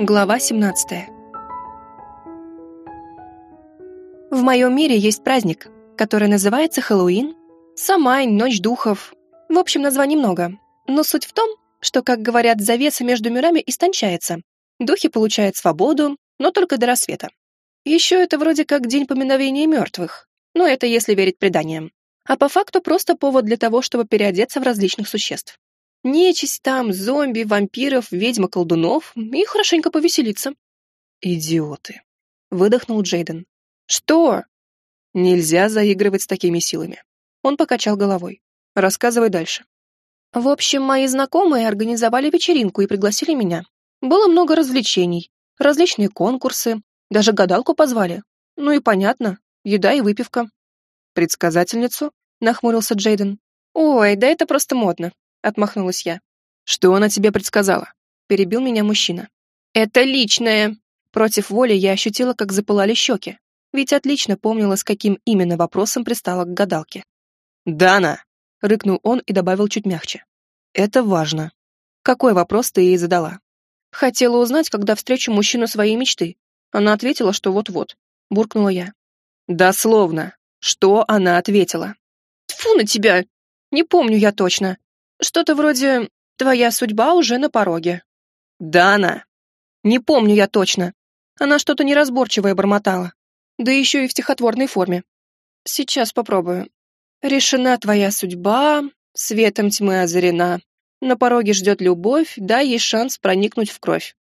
Глава 17. В моем мире есть праздник, который называется Хэллоуин, Самайн, Ночь Духов. В общем, названий много. Но суть в том, что, как говорят, завеса между мирами истончается. Духи получают свободу, но только до рассвета. Еще это вроде как день поминовения мертвых. Но это если верить преданиям. А по факту просто повод для того, чтобы переодеться в различных существ. Нечисть там, зомби, вампиров, ведьм колдунов и хорошенько повеселиться. «Идиоты!» — выдохнул Джейден. «Что?» «Нельзя заигрывать с такими силами». Он покачал головой. «Рассказывай дальше». В общем, мои знакомые организовали вечеринку и пригласили меня. Было много развлечений, различные конкурсы, даже гадалку позвали. Ну и понятно, еда и выпивка. «Предсказательницу?» — нахмурился Джейден. «Ой, да это просто модно отмахнулась я. Что она тебе предсказала? Перебил меня мужчина. Это личное. Против воли я ощутила, как запылали щеки, ведь отлично помнила, с каким именно вопросом пристала к гадалке. «Дана!» — рыкнул он и добавил чуть мягче. «Это важно. Какой вопрос ты ей задала?» «Хотела узнать, когда встречу мужчину своей мечты». Она ответила, что вот-вот. Буркнула я. «Дословно. Что она ответила?» «Тьфу на тебя! Не помню я точно. Что-то вроде «Твоя судьба уже на пороге». «Дана!» «Не помню я точно. Она что-то неразборчивое бормотала. Да еще и в стихотворной форме. Сейчас попробую. Решена твоя судьба, светом тьмы озарена. На пороге ждет любовь, дай ей шанс проникнуть в кровь.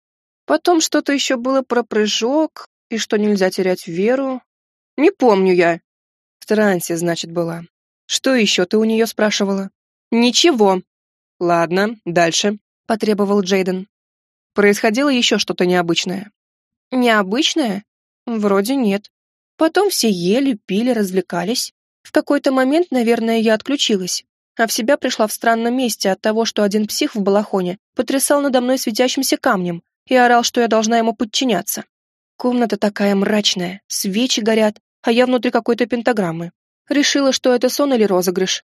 Потом что-то еще было про прыжок, и что нельзя терять веру. Не помню я. В трансе, значит, была. Что еще ты у нее спрашивала? «Ничего». «Ладно, дальше», — потребовал Джейден. Происходило еще что-то необычное. «Необычное? Вроде нет. Потом все ели, пили, развлекались. В какой-то момент, наверное, я отключилась, а в себя пришла в странном месте от того, что один псих в балахоне потрясал надо мной светящимся камнем и орал, что я должна ему подчиняться. Комната такая мрачная, свечи горят, а я внутри какой-то пентаграммы. Решила, что это сон или розыгрыш,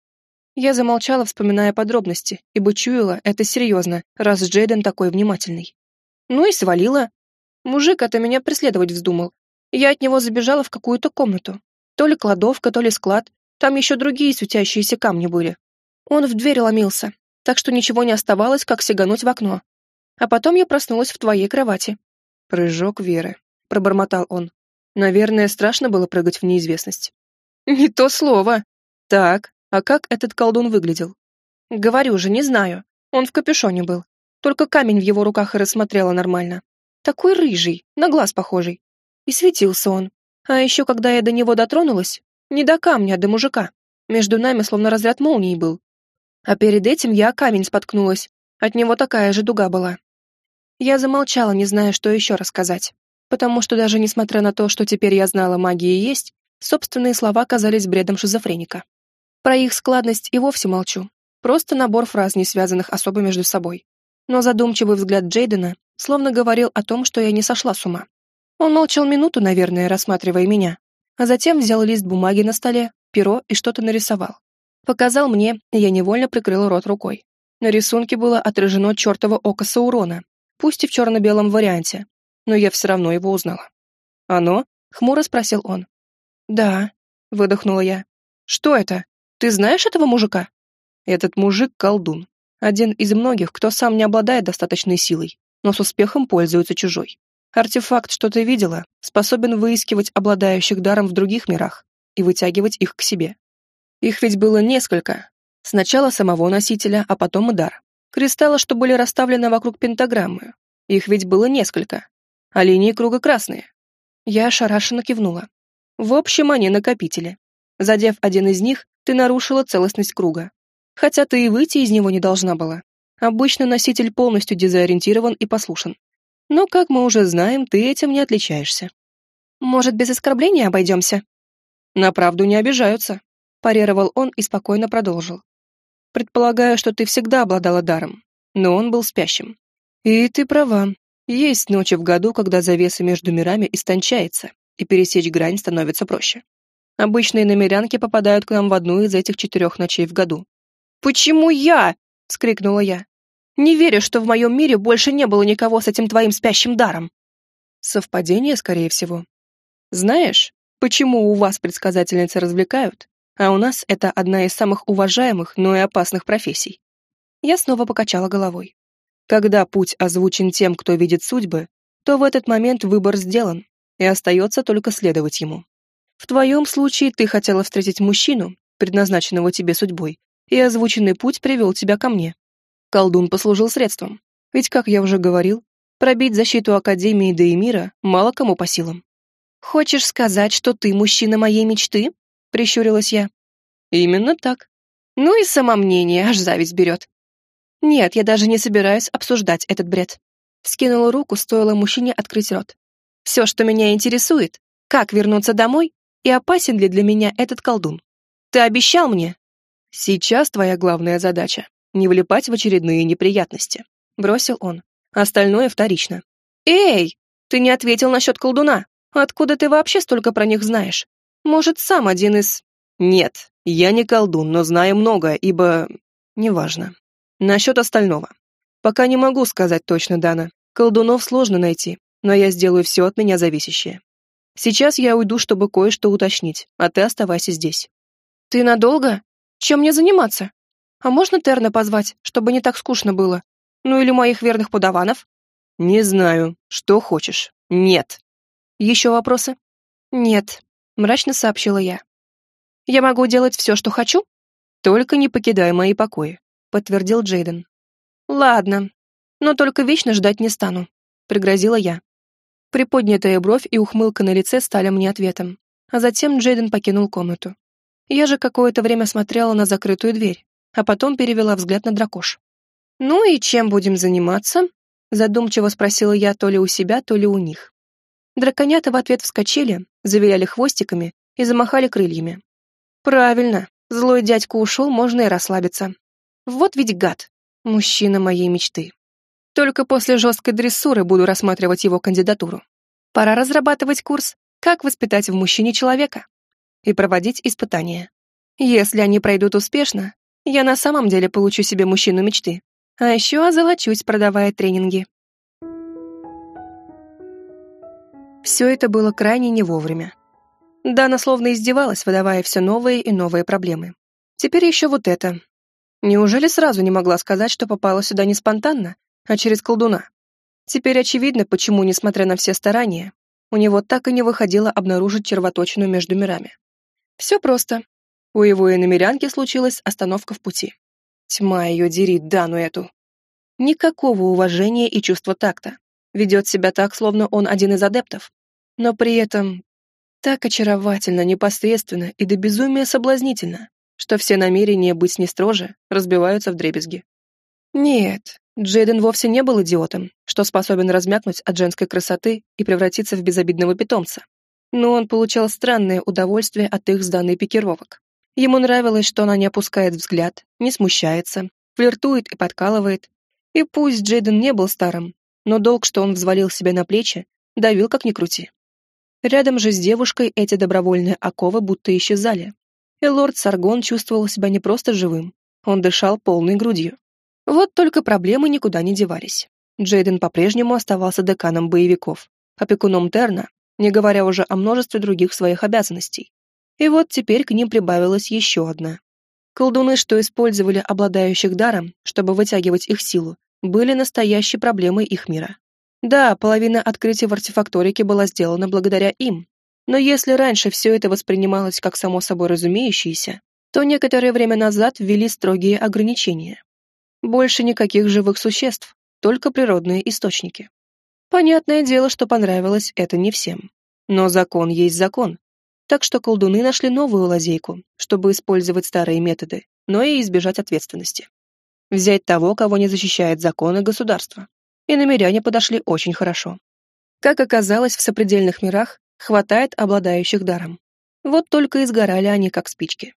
я замолчала, вспоминая подробности, ибо чуяла, это серьезно, раз Джейден такой внимательный. Ну и свалила. Мужик это меня преследовать вздумал. Я от него забежала в какую-то комнату. То ли кладовка, то ли склад. Там еще другие светящиеся камни были. Он в дверь ломился, так что ничего не оставалось, как сигануть в окно. А потом я проснулась в твоей кровати. «Прыжок Веры», — пробормотал он. «Наверное, страшно было прыгать в неизвестность». «Не то слово». «Так, а как этот колдун выглядел? Говорю же, не знаю. Он в капюшоне был. Только камень в его руках и рассмотрела нормально. Такой рыжий, на глаз похожий. И светился он. А еще, когда я до него дотронулась, не до камня, а до мужика. Между нами словно разряд молнии был. А перед этим я камень споткнулась. От него такая же дуга была. Я замолчала, не зная, что еще рассказать. Потому что даже несмотря на то, что теперь я знала, магии есть, собственные слова казались бредом шизофреника. Про их складность и вовсе молчу. Просто набор фраз, не связанных особо между собой. Но задумчивый взгляд Джейдена словно говорил о том, что я не сошла с ума. Он молчал минуту, наверное, рассматривая меня, а затем взял лист бумаги на столе, перо и что-то нарисовал. Показал мне, и я невольно прикрыла рот рукой. На рисунке было отражено чертово око Саурона, пусть и в черно-белом варианте, но я все равно его узнала. «Оно?» — хмуро спросил он. «Да», — выдохнула я. «Что это?» Ты знаешь этого мужика?» Этот мужик — колдун. Один из многих, кто сам не обладает достаточной силой, но с успехом пользуется чужой. Артефакт, что ты видела, способен выискивать обладающих даром в других мирах и вытягивать их к себе. Их ведь было несколько. Сначала самого носителя, а потом и дар. Кристаллы, что были расставлены вокруг пентаграммы. Их ведь было несколько. А линии круга красные. Я ошарашенно кивнула. В общем, они накопители. Задев один из них, ты нарушила целостность круга. Хотя ты и выйти из него не должна была. Обычно носитель полностью дезориентирован и послушен. Но, как мы уже знаем, ты этим не отличаешься. Может, без оскорбления обойдемся? На правду не обижаются, парировал он и спокойно продолжил. Предполагаю, что ты всегда обладала даром, но он был спящим. И ты права. Есть ночи в году, когда завеса между мирами истончается, и пересечь грань становится проще. Обычные намерянки попадают к нам в одну из этих четырех ночей в году. «Почему я?» — вскрикнула я. Не верю, что в моем мире больше не было никого с этим твоим спящим даром. Совпадение, скорее всего. Знаешь, почему у вас предсказательницы развлекают, а у нас это одна из самых уважаемых, но и опасных профессий? Я снова покачала головой. Когда путь озвучен тем, кто видит судьбы, то в этот момент выбор сделан, и остается только следовать ему. В твоем случае ты хотела встретить мужчину, предназначенного тебе судьбой, и озвученный путь привел тебя ко мне. Колдун послужил средством. Ведь, как я уже говорил, пробить защиту Академии да и мира мало кому по силам. «Хочешь сказать, что ты мужчина моей мечты?» — прищурилась я. «Именно так». «Ну и самомнение, аж зависть берет». «Нет, я даже не собираюсь обсуждать этот бред». Скинула руку, стоило мужчине открыть рот. «Все, что меня интересует, как вернуться домой и опасен ли для меня этот колдун. Ты обещал мне?» «Сейчас твоя главная задача — не влипать в очередные неприятности», — бросил он. «Остальное вторично». «Эй, ты не ответил насчет колдуна. Откуда ты вообще столько про них знаешь? Может, сам один из...» «Нет, я не колдун, но знаю много, ибо... Неважно. Насчет остального. Пока не могу сказать точно, Дана. Колдунов сложно найти, но я сделаю все от меня зависящее. Сейчас я уйду, чтобы кое-что уточнить, а ты оставайся здесь». «Ты надолго? Чем мне заниматься? А можно Терна позвать, чтобы не так скучно было? Ну или моих верных подаванов?» «Не знаю. Что хочешь. Нет». «Еще вопросы?» «Нет», — мрачно сообщила я. «Я могу делать все, что хочу?» «Только не покидай мои покои», — подтвердил Джейден. «Ладно, но только вечно ждать не стану», — пригрозила я. Приподнятая бровь и ухмылка на лице стали мне ответом, а затем Джейден покинул комнату. Я же какое-то время смотрела на закрытую дверь, а потом перевела взгляд на дракош. «Ну и чем будем заниматься?» Задумчиво спросила я то ли у себя, то ли у них. Драконята в ответ вскочили, завиляли хвостиками и замахали крыльями. «Правильно, злой дядька ушел, можно и расслабиться. Вот ведь гад, мужчина моей мечты. Только после жесткой дрессуры буду рассматривать его кандидатуру. Пора разрабатывать курс «Как воспитать в мужчине человека» и проводить испытания. Если они пройдут успешно, я на самом деле получу себе мужчину мечты. А еще озолочусь, продавая тренинги. Все это было крайне не вовремя. Дана словно издевалась, выдавая все новые и новые проблемы. Теперь еще вот это. Неужели сразу не могла сказать, что попала сюда не спонтанно, а через колдуна? Теперь очевидно, почему, несмотря на все старания, у него так и не выходило обнаружить червоточину между мирами. Все просто. У его иномерянки случилась остановка в пути. Тьма ее дерит Дану эту. Никакого уважения и чувства такта. Ведет себя так, словно он один из адептов. Но при этом так очаровательно, непосредственно и до безумия соблазнительно, что все намерения быть с ней строже разбиваются в дребезги. Нет, Джейден вовсе не был идиотом, что способен размякнуть от женской красоты и превратиться в безобидного питомца но он получал странное удовольствие от их сданных пикировок. Ему нравилось, что она не опускает взгляд, не смущается, флиртует и подкалывает. И пусть Джейден не был старым, но долг, что он взвалил себе на плечи, давил как ни крути. Рядом же с девушкой эти добровольные оковы будто исчезали. И лорд Саргон чувствовал себя не просто живым, он дышал полной грудью. Вот только проблемы никуда не девались. Джейден по-прежнему оставался деканом боевиков, опекуном Терна не говоря уже о множестве других своих обязанностей. И вот теперь к ним прибавилась еще одна. Колдуны, что использовали обладающих даром, чтобы вытягивать их силу, были настоящей проблемой их мира. Да, половина открытий в артефакторике была сделана благодаря им, но если раньше все это воспринималось как само собой разумеющееся, то некоторое время назад ввели строгие ограничения. Больше никаких живых существ, только природные источники. Понятное дело, что понравилось это не всем. Но закон есть закон. Так что колдуны нашли новую лазейку, чтобы использовать старые методы, но и избежать ответственности. Взять того, кого не защищает закон и государство. И намеряне подошли очень хорошо. Как оказалось, в сопредельных мирах хватает обладающих даром. Вот только изгорали они как спички.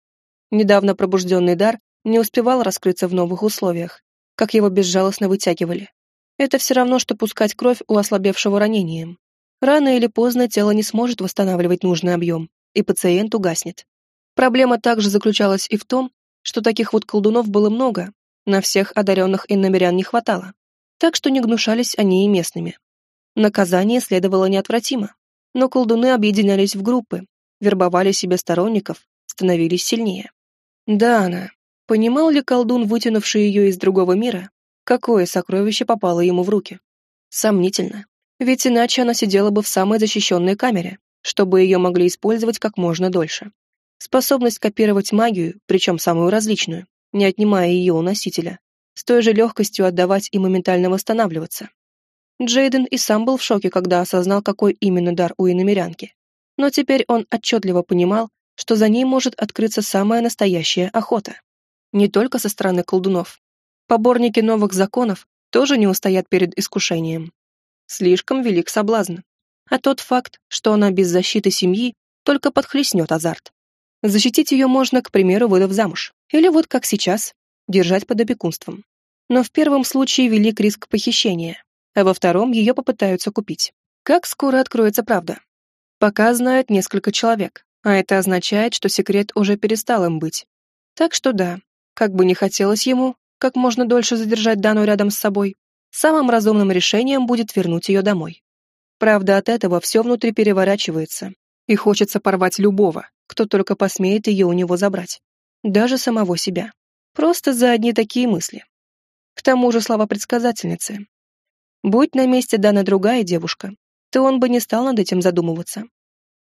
Недавно пробужденный дар не успевал раскрыться в новых условиях, как его безжалостно вытягивали. Это все равно, что пускать кровь у ослабевшего ранением. Рано или поздно тело не сможет восстанавливать нужный объем, и пациент угаснет. Проблема также заключалась и в том, что таких вот колдунов было много, На всех одаренных иномерян не хватало, так что не гнушались они и местными. Наказание следовало неотвратимо, но колдуны объединялись в группы, вербовали себе сторонников, становились сильнее. Да, она. Понимал ли колдун, вытянувший ее из другого мира, какое сокровище попало ему в руки? Сомнительно. Ведь иначе она сидела бы в самой защищенной камере, чтобы ее могли использовать как можно дольше. Способность копировать магию, причем самую различную, не отнимая ее у носителя, с той же легкостью отдавать и моментально восстанавливаться. Джейден и сам был в шоке, когда осознал, какой именно дар у иномерянки. Но теперь он отчетливо понимал, что за ней может открыться самая настоящая охота. Не только со стороны колдунов. Поборники новых законов тоже не устоят перед искушением. Слишком велик соблазн. А тот факт, что она без защиты семьи, только подхлестнет азарт. Защитить ее можно, к примеру, выдав замуж. Или вот как сейчас, держать под опекунством. Но в первом случае велик риск похищения, а во втором ее попытаются купить. Как скоро откроется правда? Пока знают несколько человек, а это означает, что секрет уже перестал им быть. Так что да, как бы не хотелось ему, как можно дольше задержать Дану рядом с собой, самым разумным решением будет вернуть ее домой. Правда, от этого все внутри переворачивается, и хочется порвать любого, кто только посмеет ее у него забрать. Даже самого себя. Просто за одни такие мысли. К тому же слова предсказательницы. Будь на месте Дана другая девушка, то он бы не стал над этим задумываться.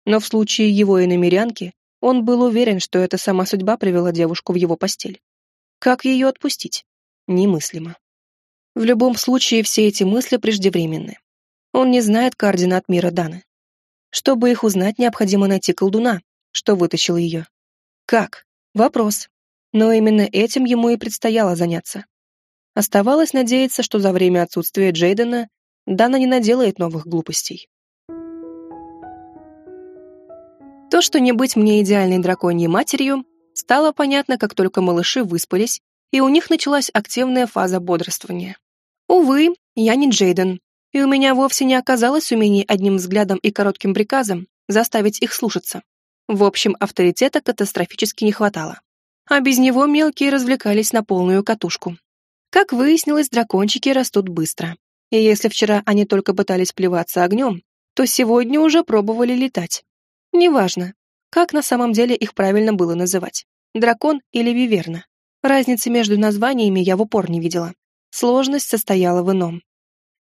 Но в случае его иномерянки он был уверен, что это сама судьба привела девушку в его постель. Как ее отпустить? Немыслимо. В любом случае, все эти мысли преждевременны. Он не знает координат мира Даны. Чтобы их узнать, необходимо найти колдуна, что вытащил ее. Как? Вопрос. Но именно этим ему и предстояло заняться. Оставалось надеяться, что за время отсутствия Джейдена Дана не наделает новых глупостей. То, что не быть мне идеальной драконьей матерью, стало понятно, как только малыши выспались, и у них началась активная фаза бодрствования. Увы, я не Джейден, и у меня вовсе не оказалось умений одним взглядом и коротким приказом заставить их слушаться. В общем, авторитета катастрофически не хватало. А без него мелкие развлекались на полную катушку. Как выяснилось, дракончики растут быстро. И если вчера они только пытались плеваться огнем, то сегодня уже пробовали летать. Неважно, как на самом деле их правильно было называть. Дракон или виверна. Разницы между названиями я в упор не видела. Сложность состояла в ином.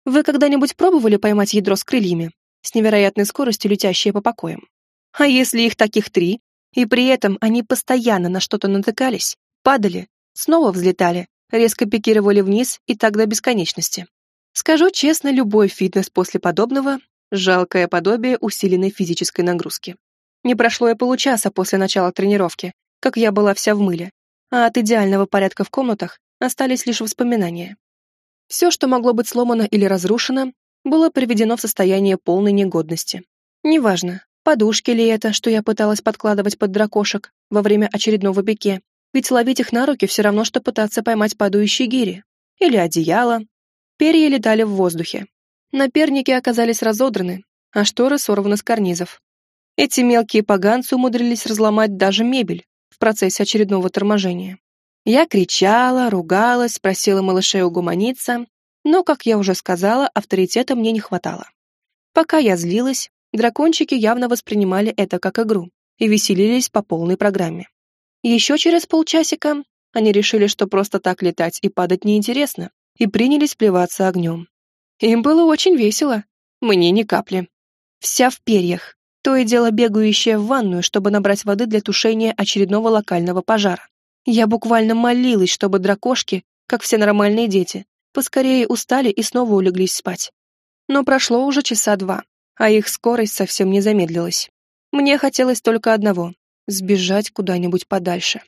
Вы когда-нибудь пробовали поймать ядро с крыльями, с невероятной скоростью летящее по покоям? А если их таких три, и при этом они постоянно на что-то натыкались, падали, снова взлетали, резко пикировали вниз и так до бесконечности. Скажу честно, любой фитнес после подобного – жалкое подобие усиленной физической нагрузки. Не прошло и получаса после начала тренировки, как я была вся в мыле, а от идеального порядка в комнатах остались лишь воспоминания. Все, что могло быть сломано или разрушено, было приведено в состояние полной негодности. Неважно, Подушки ли это, что я пыталась подкладывать под дракошек во время очередного пике? Ведь ловить их на руки все равно, что пытаться поймать падающие гири. Или одеяло. Перья летали в воздухе. Наперники оказались разодраны, а шторы сорваны с карнизов. Эти мелкие поганцы умудрились разломать даже мебель в процессе очередного торможения. Я кричала, ругалась, просила малышей угомониться, но, как я уже сказала, авторитета мне не хватало. Пока я злилась, Дракончики явно воспринимали это как игру и веселились по полной программе. Еще через полчасика они решили, что просто так летать и падать неинтересно, и принялись плеваться огнем. Им было очень весело, мне ни капли. Вся в перьях, то и дело бегающая в ванную, чтобы набрать воды для тушения очередного локального пожара. Я буквально молилась, чтобы дракошки, как все нормальные дети, поскорее устали и снова улеглись спать. Но прошло уже часа два, а их скорость совсем не замедлилась. Мне хотелось только одного — сбежать куда-нибудь подальше.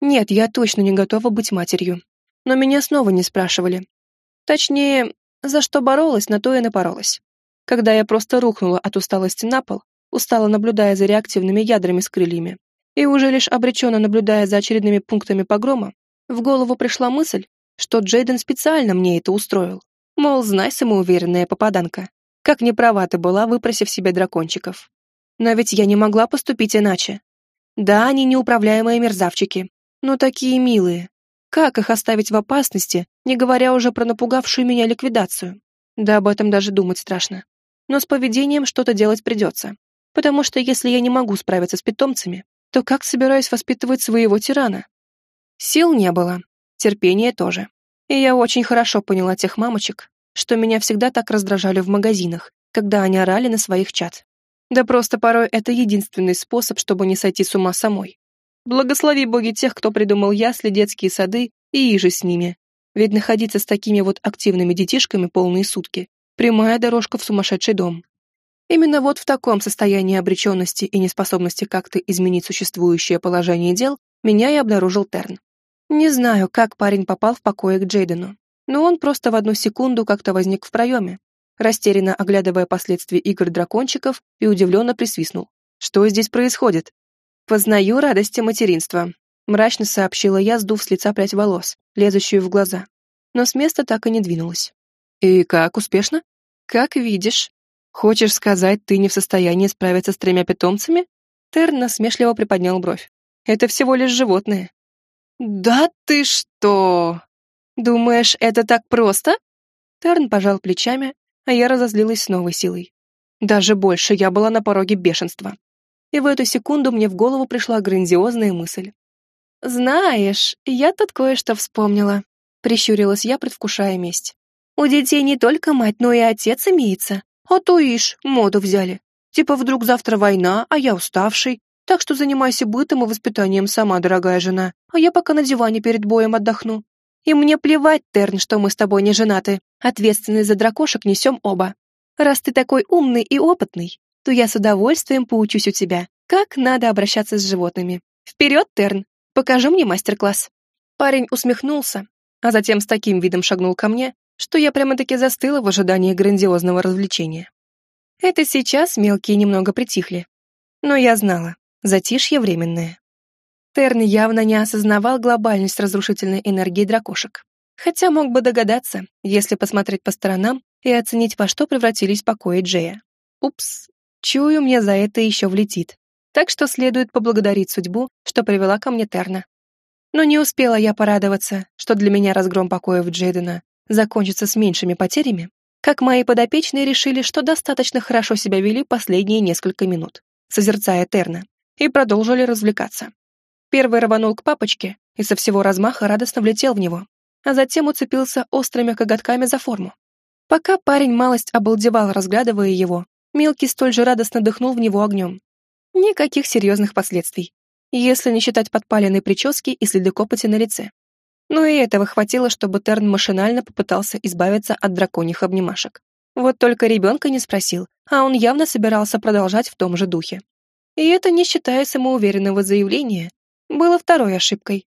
Нет, я точно не готова быть матерью. Но меня снова не спрашивали. Точнее, за что боролась, на то и напоролась. Когда я просто рухнула от усталости на пол, устала наблюдая за реактивными ядрами с крыльями, и уже лишь обреченно наблюдая за очередными пунктами погрома, в голову пришла мысль, что Джейден специально мне это устроил. Мол, знай, самоуверенная попаданка. Как неправа ты была, выпросив себе дракончиков. Но ведь я не могла поступить иначе. Да, они неуправляемые мерзавчики, но такие милые. Как их оставить в опасности, не говоря уже про напугавшую меня ликвидацию? Да об этом даже думать страшно. Но с поведением что-то делать придется. Потому что если я не могу справиться с питомцами, то как собираюсь воспитывать своего тирана? Сил не было, терпения тоже. И я очень хорошо поняла тех мамочек, что меня всегда так раздражали в магазинах, когда они орали на своих чат. Да просто порой это единственный способ, чтобы не сойти с ума самой. Благослови боги тех, кто придумал ясли, детские сады и иже с ними. Ведь находиться с такими вот активными детишками полные сутки – прямая дорожка в сумасшедший дом. Именно вот в таком состоянии обреченности и неспособности как-то изменить существующее положение дел меня и обнаружил Терн. Не знаю, как парень попал в покое к Джейдену, но он просто в одну секунду как-то возник в проеме, растерянно оглядывая последствия игр дракончиков и удивленно присвистнул. «Что здесь происходит?» «Познаю радости материнства», — мрачно сообщила я, сдув с лица прядь волос, лезущую в глаза. Но с места так и не двинулась. «И как, успешно?» «Как видишь», «Хочешь сказать, ты не в состоянии справиться с тремя питомцами?» Терн насмешливо приподнял бровь. «Это всего лишь животные». «Да ты что? Думаешь, это так просто?» Терн пожал плечами, а я разозлилась с новой силой. Даже больше я была на пороге бешенства. И в эту секунду мне в голову пришла грандиозная мысль. «Знаешь, я тут кое-что вспомнила», — прищурилась я, предвкушая месть. «У детей не только мать, но и отец имеется. А то ишь, моду взяли. Типа вдруг завтра война, а я уставший. Так что занимайся бытом и воспитанием сама, дорогая жена, а я пока на диване перед боем отдохну. И мне плевать, Терн, что мы с тобой не женаты. Ответственность за дракошек несем оба. Раз ты такой умный и опытный, то я с удовольствием поучусь у тебя, как надо обращаться с животными. Вперед, Терн, покажи мне мастер-класс. Парень усмехнулся, а затем с таким видом шагнул ко мне, что я прямо-таки застыла в ожидании грандиозного развлечения. Это сейчас мелкие немного притихли. Но я знала, затишье временное. Терн явно не осознавал глобальность разрушительной энергии дракошек. Хотя мог бы догадаться, если посмотреть по сторонам и оценить, во что превратились покои Джея. Упс, чую, мне за это еще влетит. Так что следует поблагодарить судьбу, что привела ко мне Терна. Но не успела я порадоваться, что для меня разгром покоев Джейдена закончится с меньшими потерями, как мои подопечные решили, что достаточно хорошо себя вели последние несколько минут, созерцая Терна, и продолжили развлекаться. Первый рванул к папочке и со всего размаха радостно влетел в него, а затем уцепился острыми коготками за форму. Пока парень малость обалдевал, разглядывая его, мелкий столь же радостно дыхнул в него огнем. Никаких серьезных последствий, если не считать подпаленной прически и следы копоти на лице. Но и этого хватило, чтобы Терн машинально попытался избавиться от драконьих обнимашек. Вот только ребенка не спросил, а он явно собирался продолжать в том же духе. И это, не считая самоуверенного заявления, было второй ошибкой.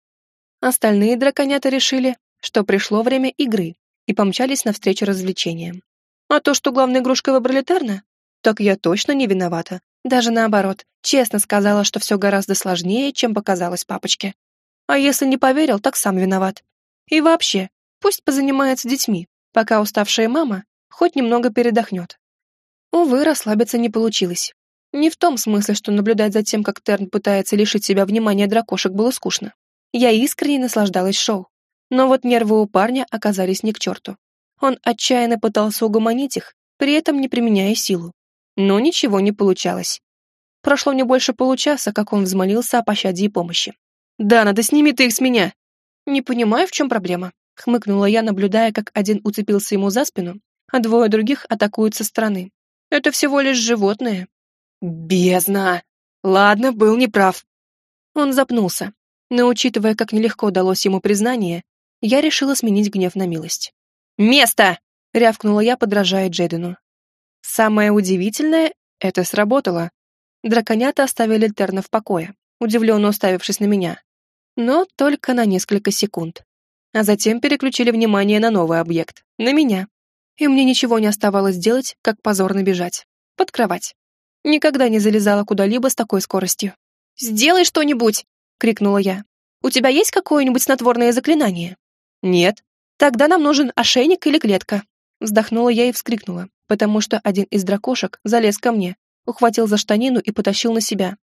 Остальные драконята решили, что пришло время игры, и помчались навстречу развлечениям. А то, что главной игрушкой выбрали Терна, так я точно не виновата. Даже наоборот, честно сказала, что все гораздо сложнее, чем показалось папочке. А если не поверил, так сам виноват. И вообще, пусть позанимается детьми, пока уставшая мама хоть немного передохнет. Увы, расслабиться не получилось. Не в том смысле, что наблюдать за тем, как Терн пытается лишить себя внимания дракошек, было скучно. Я искренне наслаждалась шоу. Но вот нервы у парня оказались не к черту. Он отчаянно пытался угомонить их, при этом не применяя силу. Но ничего не получалось. Прошло не больше получаса, как он взмолился о пощаде и помощи. Да, надо сними ты их с меня!» «Не понимаю, в чем проблема», — хмыкнула я, наблюдая, как один уцепился ему за спину, а двое других атакуют со стороны. «Это всего лишь животные». «Бездна! Ладно, был неправ». Он запнулся, но, учитывая, как нелегко далось ему признание, я решила сменить гнев на милость. «Место!» — рявкнула я, подражая Джейдену. Самое удивительное — это сработало. Драконята оставили Терна в покое, удивленно уставившись на меня но только на несколько секунд. А затем переключили внимание на новый объект, на меня. И мне ничего не оставалось делать, как позорно бежать. Под кровать. Никогда не залезала куда-либо с такой скоростью. «Сделай что-нибудь!» — крикнула я. «У тебя есть какое-нибудь снотворное заклинание?» «Нет». «Тогда нам нужен ошейник или клетка». Вздохнула я и вскрикнула, потому что один из дракошек залез ко мне, ухватил за штанину и потащил на себя.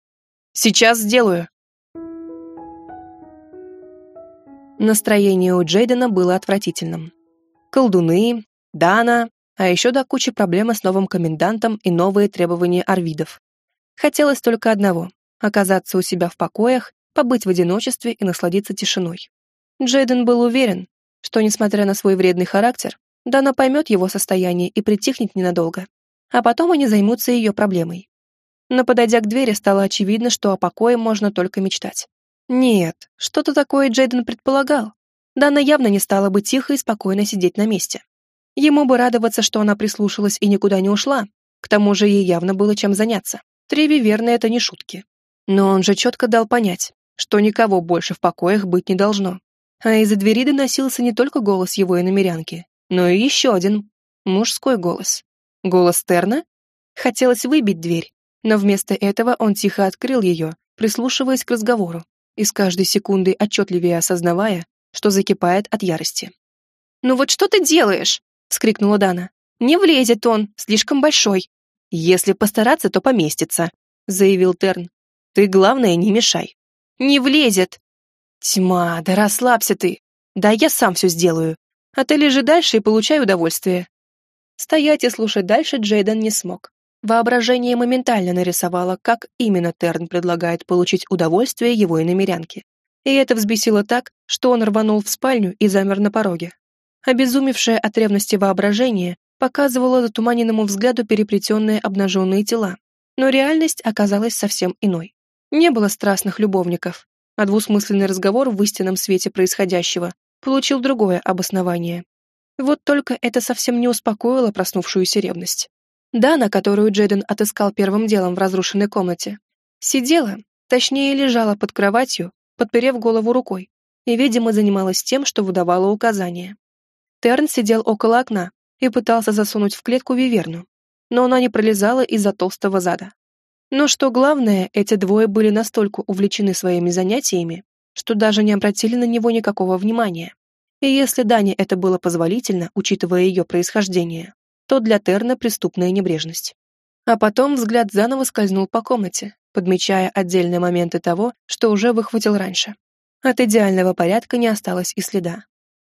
«Сейчас сделаю!» Настроение у Джейдена было отвратительным. Колдуны, Дана, а еще до кучи проблемы с новым комендантом и новые требования арвидов. Хотелось только одного — оказаться у себя в покоях, побыть в одиночестве и насладиться тишиной. Джейден был уверен, что, несмотря на свой вредный характер, Дана поймет его состояние и притихнет ненадолго, а потом они займутся ее проблемой. Но подойдя к двери, стало очевидно, что о покое можно только мечтать. Нет, что-то такое Джейден предполагал. Дана явно не стала бы тихо и спокойно сидеть на месте. Ему бы радоваться, что она прислушалась и никуда не ушла. К тому же ей явно было чем заняться. Треви верно это не шутки. Но он же четко дал понять, что никого больше в покоях быть не должно. А из-за двери доносился не только голос его иномерянки, но и еще один мужской голос. Голос Терна? Хотелось выбить дверь, но вместо этого он тихо открыл ее, прислушиваясь к разговору, и с каждой секундой отчетливее осознавая, что закипает от ярости. «Ну вот что ты делаешь?» — вскрикнула Дана. «Не влезет он, слишком большой». «Если постараться, то поместится», — заявил Терн. «Ты, главное, не мешай». «Не влезет!» «Тьма, да расслабься ты. Да я сам все сделаю. А ты лежи дальше и получай удовольствие». Стоять и слушать дальше Джейден не смог. Воображение моментально нарисовало, как именно Терн предлагает получить удовольствие его иномерянке. И это взбесило так, что он рванул в спальню и замер на пороге. Обезумевшее от ревности воображение показывало затуманенному взгляду переплетенные обнаженные тела. Но реальность оказалась совсем иной. Не было страстных любовников, а двусмысленный разговор в истинном свете происходящего получил другое обоснование. Вот только это совсем не успокоило проснувшуюся ревность. Дана, которую Джейден отыскал первым делом в разрушенной комнате, сидела, точнее лежала под кроватью, подперев голову рукой, и, видимо, занималась тем, что выдавала указания. Терн сидел около окна и пытался засунуть в клетку виверну, но она не пролезала из-за толстого зада. Но что главное, эти двое были настолько увлечены своими занятиями, что даже не обратили на него никакого внимания. И если Дане это было позволительно, учитывая ее происхождение, то для Терна преступная небрежность. А потом взгляд заново скользнул по комнате, подмечая отдельные моменты того, что уже выхватил раньше. От идеального порядка не осталось и следа.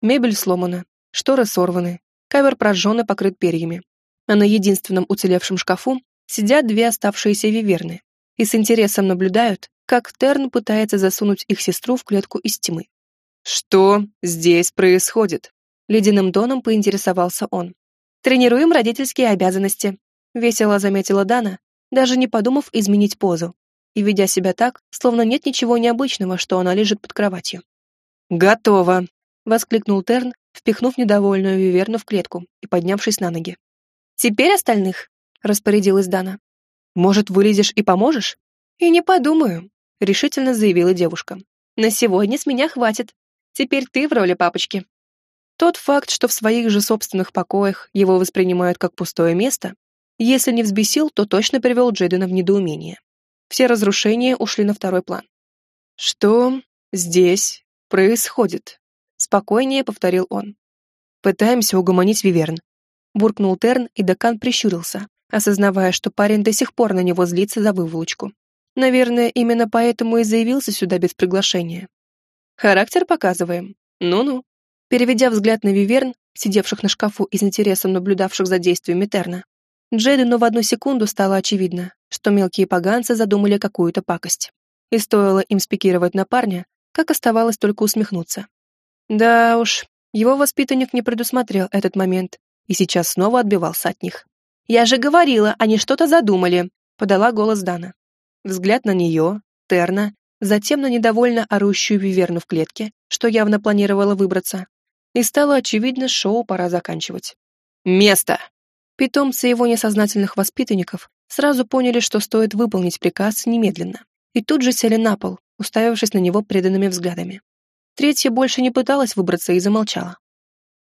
Мебель сломана, шторы сорваны, кавер прожжен и покрыт перьями. А на единственном уцелевшем шкафу сидят две оставшиеся виверны и с интересом наблюдают, как Терн пытается засунуть их сестру в клетку из тьмы. «Что здесь происходит?» Ледяным тоном поинтересовался он. «Тренируем родительские обязанности», — весело заметила Дана, даже не подумав изменить позу, и ведя себя так, словно нет ничего необычного, что она лежит под кроватью. «Готово!» — воскликнул Терн, впихнув недовольную Виверну в клетку и поднявшись на ноги. «Теперь остальных», — распорядилась Дана. «Может, вылезешь и поможешь?» «И не подумаю», — решительно заявила девушка. «На сегодня с меня хватит. Теперь ты в роли папочки». Тот факт, что в своих же собственных покоях его воспринимают как пустое место, если не взбесил, то точно привел Джейдена в недоумение. Все разрушения ушли на второй план. «Что здесь происходит?» — спокойнее повторил он. «Пытаемся угомонить Виверн», — буркнул Терн, и Декан прищурился, осознавая, что парень до сих пор на него злится за выволочку. Наверное, именно поэтому и заявился сюда без приглашения. Характер показываем. Ну-ну. Переведя взгляд на Виверн, сидевших на шкафу и с интересом наблюдавших за действиями Терна, Джейдену в одну секунду стало очевидно, что мелкие поганцы задумали какую-то пакость. И стоило им спикировать на парня, как оставалось только усмехнуться. Да уж, его воспитанник не предусмотрел этот момент и сейчас снова отбивался от них. «Я же говорила, они что-то задумали», — подала голос Дана. Взгляд на нее, Терна, затем на недовольно орущую Виверну в клетке, что явно планировала выбраться. И стало очевидно, шоу пора заканчивать. «Место!» Питомцы его несознательных воспитанников сразу поняли, что стоит выполнить приказ немедленно, и тут же сели на пол, уставившись на него преданными взглядами. Третья больше не пыталась выбраться и замолчала.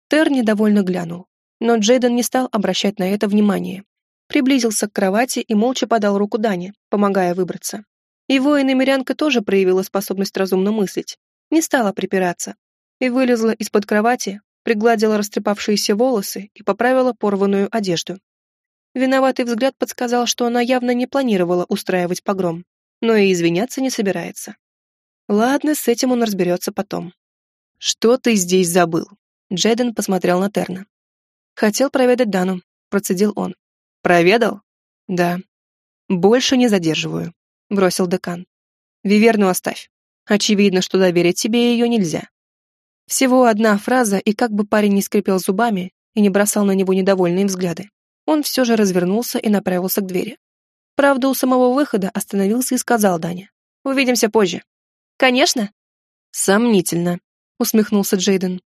Тер недовольно глянул, но Джейден не стал обращать на это внимание, приблизился к кровати и молча подал руку Дане, помогая выбраться. И воин-намерянка тоже проявила способность разумно мыслить, не стала припираться, и вылезла из-под кровати, пригладила растрепавшиеся волосы и поправила порванную одежду. Виноватый взгляд подсказал, что она явно не планировала устраивать погром, но и извиняться не собирается. Ладно, с этим он разберется потом. «Что ты здесь забыл?» Джейден посмотрел на Терна. «Хотел проведать Дану», — процедил он. «Проведал?» «Да». «Больше не задерживаю», — бросил декан. «Виверну оставь. Очевидно, что доверить тебе ее нельзя». Всего одна фраза, и как бы парень не скрипел зубами и не бросал на него недовольные взгляды, он все же развернулся и направился к двери. Правда, у самого выхода остановился и сказал Дане. «Увидимся позже». «Конечно». «Сомнительно», — усмехнулся Джейден.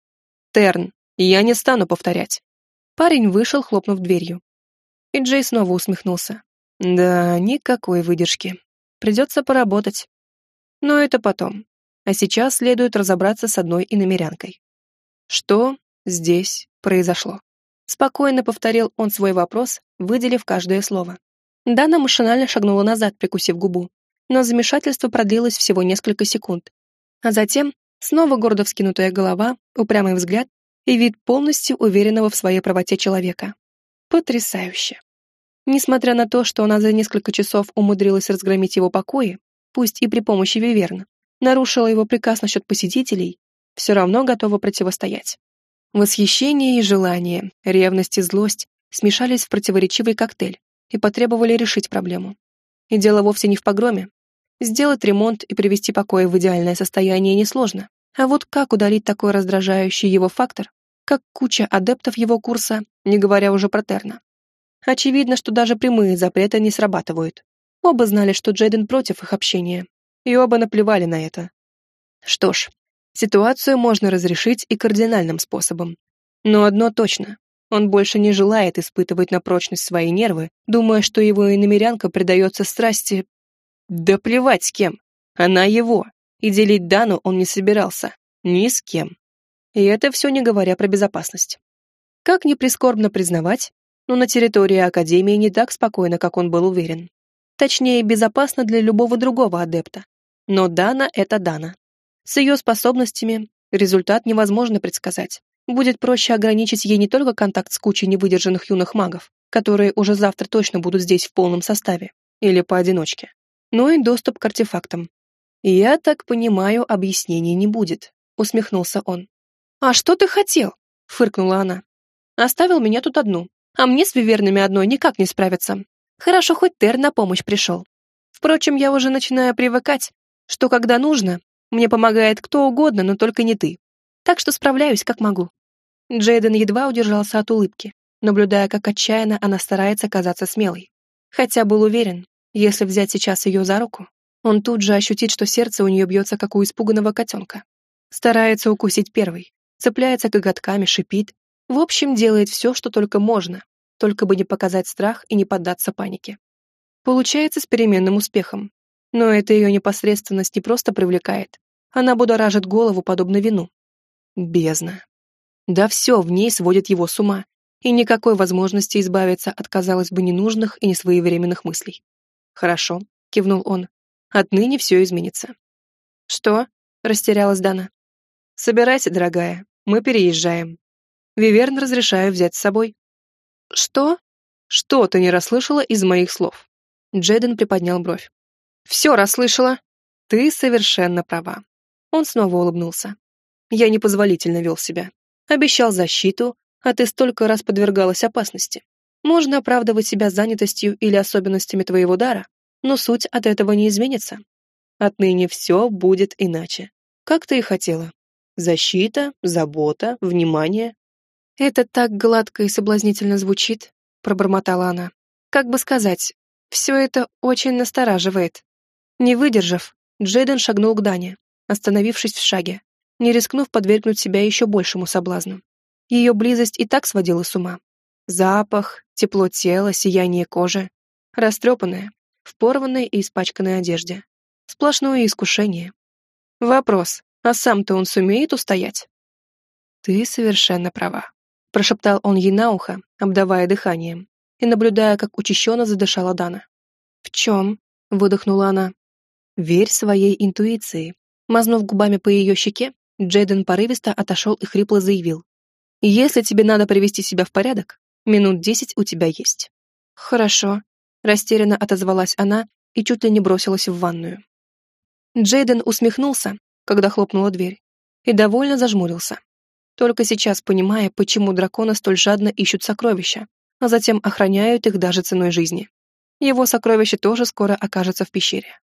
«Терн, я не стану повторять». Парень вышел, хлопнув дверью. И Джей снова усмехнулся. «Да, никакой выдержки. Придется поработать. Но это потом. А сейчас следует разобраться с одной иномерянкой. Что здесь произошло?» Спокойно повторил он свой вопрос, выделив каждое слово. Дана машинально шагнула назад, прикусив губу, но замешательство продлилось всего несколько секунд. А затем снова гордо вскинутая голова, упрямый взгляд и вид полностью уверенного в своей правоте человека. Потрясающе. Несмотря на то, что она за несколько часов умудрилась разгромить его покои, пусть и при помощи Виверна, нарушила его приказ насчет посетителей, все равно готова противостоять. Восхищение и желание, ревность и злость смешались в противоречивый коктейль и потребовали решить проблему. И дело вовсе не в погроме. Сделать ремонт и привести покой в идеальное состояние несложно. А вот как удалить такой раздражающий его фактор, как куча адептов его курса, не говоря уже про Терна? Очевидно, что даже прямые запреты не срабатывают. Оба знали, что Джейден против их общения, и оба наплевали на это. Что ж, Ситуацию можно разрешить и кардинальным способом. Но одно точно. Он больше не желает испытывать на прочность свои нервы, думая, что его иномерянка предается страсти... Да плевать с кем. Она его. И делить Дану он не собирался. Ни с кем. И это все не говоря про безопасность. Как ни прискорбно признавать, но на территории Академии не так спокойно, как он был уверен. Точнее, безопасно для любого другого адепта. Но Дана — это Дана. С ее способностями результат невозможно предсказать. Будет проще ограничить ей не только контакт с кучей невыдержанных юных магов, которые уже завтра точно будут здесь в полном составе, или поодиночке, но и доступ к артефактам. «Я так понимаю, объяснений не будет», — усмехнулся он. «А что ты хотел?» — фыркнула она. «Оставил меня тут одну, а мне с вивернами одной никак не справиться. Хорошо, хоть Тер на помощь пришел. Впрочем, я уже начинаю привыкать, что когда нужно, мне помогает кто угодно, но только не ты. Так что справляюсь, как могу». Джейден едва удержался от улыбки, наблюдая, как отчаянно она старается казаться смелой. Хотя был уверен, если взять сейчас ее за руку, он тут же ощутит, что сердце у нее бьется, как у испуганного котенка. Старается укусить первый, цепляется коготками, шипит. В общем, делает все, что только можно, только бы не показать страх и не поддаться панике. Получается с переменным успехом, но эта ее непосредственность не просто привлекает, она будоражит голову, подобно вину. Бездна. Да все в ней сводит его с ума, и никакой возможности избавиться от, казалось бы, ненужных и несвоевременных мыслей. «Хорошо», — кивнул он. «Отныне все изменится». «Что?» — растерялась Дана. «Собирайся, дорогая, мы переезжаем. Виверн разрешаю взять с собой». «Что?» «Что ты не расслышала из моих слов?» Джейден приподнял бровь. Все расслышала. Ты совершенно права. Он снова улыбнулся. Я непозволительно вел себя. Обещал защиту, а ты столько раз подвергалась опасности. Можно оправдывать себя занятостью или особенностями твоего дара, но суть от этого не изменится. Отныне все будет иначе. Как ты и хотела. Защита, забота, внимание. Это так гладко и соблазнительно звучит, пробормотала она. Как бы сказать, все это очень настораживает. Не выдержав, Джейден шагнул к Дане, остановившись в шаге, не рискнув подвергнуть себя еще большему соблазну. Ее близость и так сводила с ума. Запах, тепло тела, сияние кожи. Растрепанная, в порванной и испачканной одежде. Сплошное искушение. Вопрос, а сам-то он сумеет устоять? «Ты совершенно права», — прошептал он ей на ухо, обдавая дыханием, и наблюдая, как учащенно задышала Дана. «В чем?» — выдохнула она. Верь своей интуиции. Мазнув губами по ее щеке, Джейден порывисто отошел и хрипло заявил. «Если тебе надо привести себя в порядок, минут десять у тебя есть». «Хорошо», — растерянно отозвалась она и чуть ли не бросилась в ванную. Джейден усмехнулся, когда хлопнула дверь, и довольно зажмурился. Только сейчас понимая, почему драконы столь жадно ищут сокровища, а затем охраняют их даже ценой жизни. Его сокровище тоже скоро окажется в пещере.